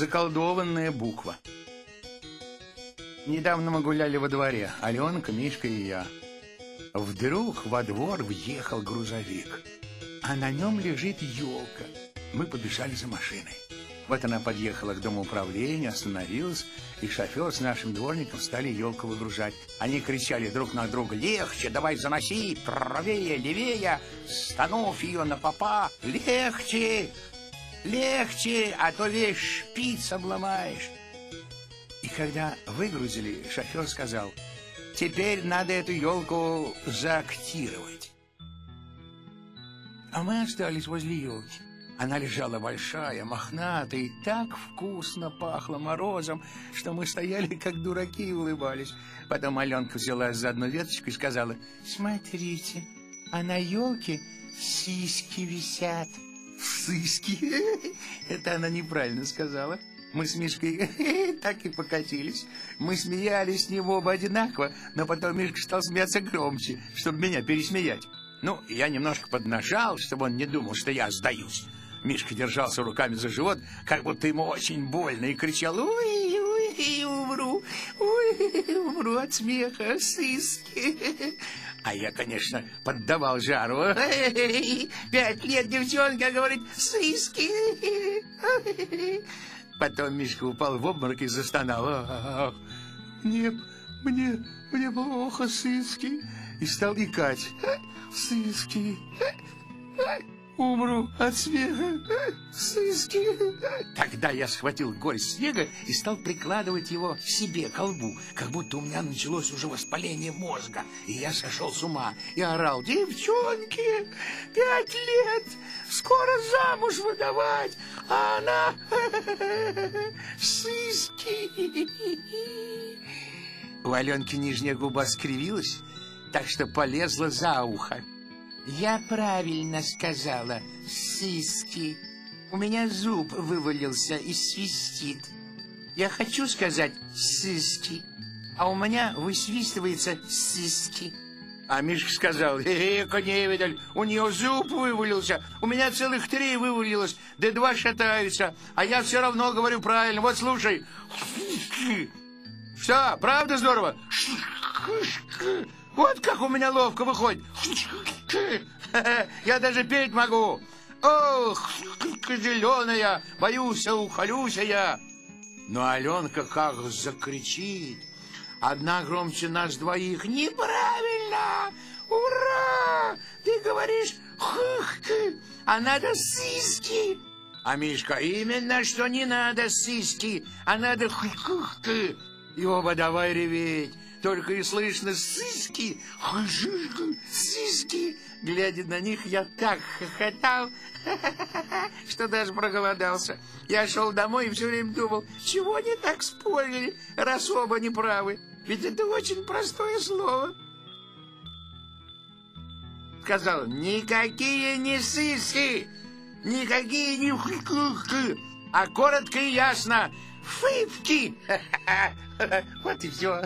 заколдованная буква. Недавно мы гуляли во дворе, Аленка, Мишка и я. Вдруг во двор въехал грузовик, а на нем лежит елка. Мы побежали за машиной. Вот она подъехала к дому управления, остановилась, и шофер с нашим дворником стали елку выгружать. Они кричали друг на друга «Легче, давай заноси, правее, левее, станув ее на попа, легче, легче, а то весь шпиц обломаешь». И когда выгрузили, шофер сказал «Теперь надо эту елку заактировать». А мы остались возле елки. Она лежала большая, мохнатая, и так вкусно пахло морозом, что мы стояли, как дураки, и улыбались. Потом Аленка взяла за одну веточку и сказала, «Смотрите, а на елке сиськи висят». «Сиськи?» Это она неправильно сказала. Мы с Мишкой так и покатились. Мы смеялись с него оба одинаково, но потом Мишка стал смеяться громче, чтобы меня пересмеять. Ну, я немножко поднажал, чтобы он не думал, что я сдаюсь. Мишка держался руками за живот, как будто ему очень больно, и кричал «Ой, ой, умру, ой, умру от смеха, сыски». А я, конечно, поддавал жару. Пять лет девчонка говорит «сыски». Потом Мишка упал в обморок и застонал. Мне, мне, мне плохо, сыски. И стал икать. Сыски умру от смеха. Сыски. Тогда я схватил горсть снега и стал прикладывать его себе к колбу, как будто у меня началось уже воспаление мозга, и я сошел с ума и орал, девчонки, пять лет, скоро замуж выдавать, а она сыски. У Аленки нижняя губа скривилась, так что полезла за ухо. Я правильно сказала, сиськи. У меня зуб вывалился и свистит. Я хочу сказать сиськи, а у меня высвистывается сиськи. А Мишка сказал, эка невидаль, у нее зуб вывалился, у меня целых три вывалилось, да два шатаются, а я все равно говорю правильно. Вот слушай. Что, правда здорово? Вот как у меня ловко выходит. Я даже петь могу. Ох, зеленая, боюсь, ухолюсь я. Но Аленка как закричит. Одна громче нас двоих. Неправильно! Ура! Ты говоришь хых, а надо сиськи. А Мишка, именно что не надо сиськи, а надо хых, И оба давай реветь. Только и слышно сиськи, сиськи. Глядя на них, я так хохотал, что даже проголодался. Я шел домой и все время думал, чего они так спорили, раз оба неправы. Ведь это очень простое слово. Сказал, никакие не сиськи, никакие не хухухы, а коротко и ясно, фывки. Вот и все.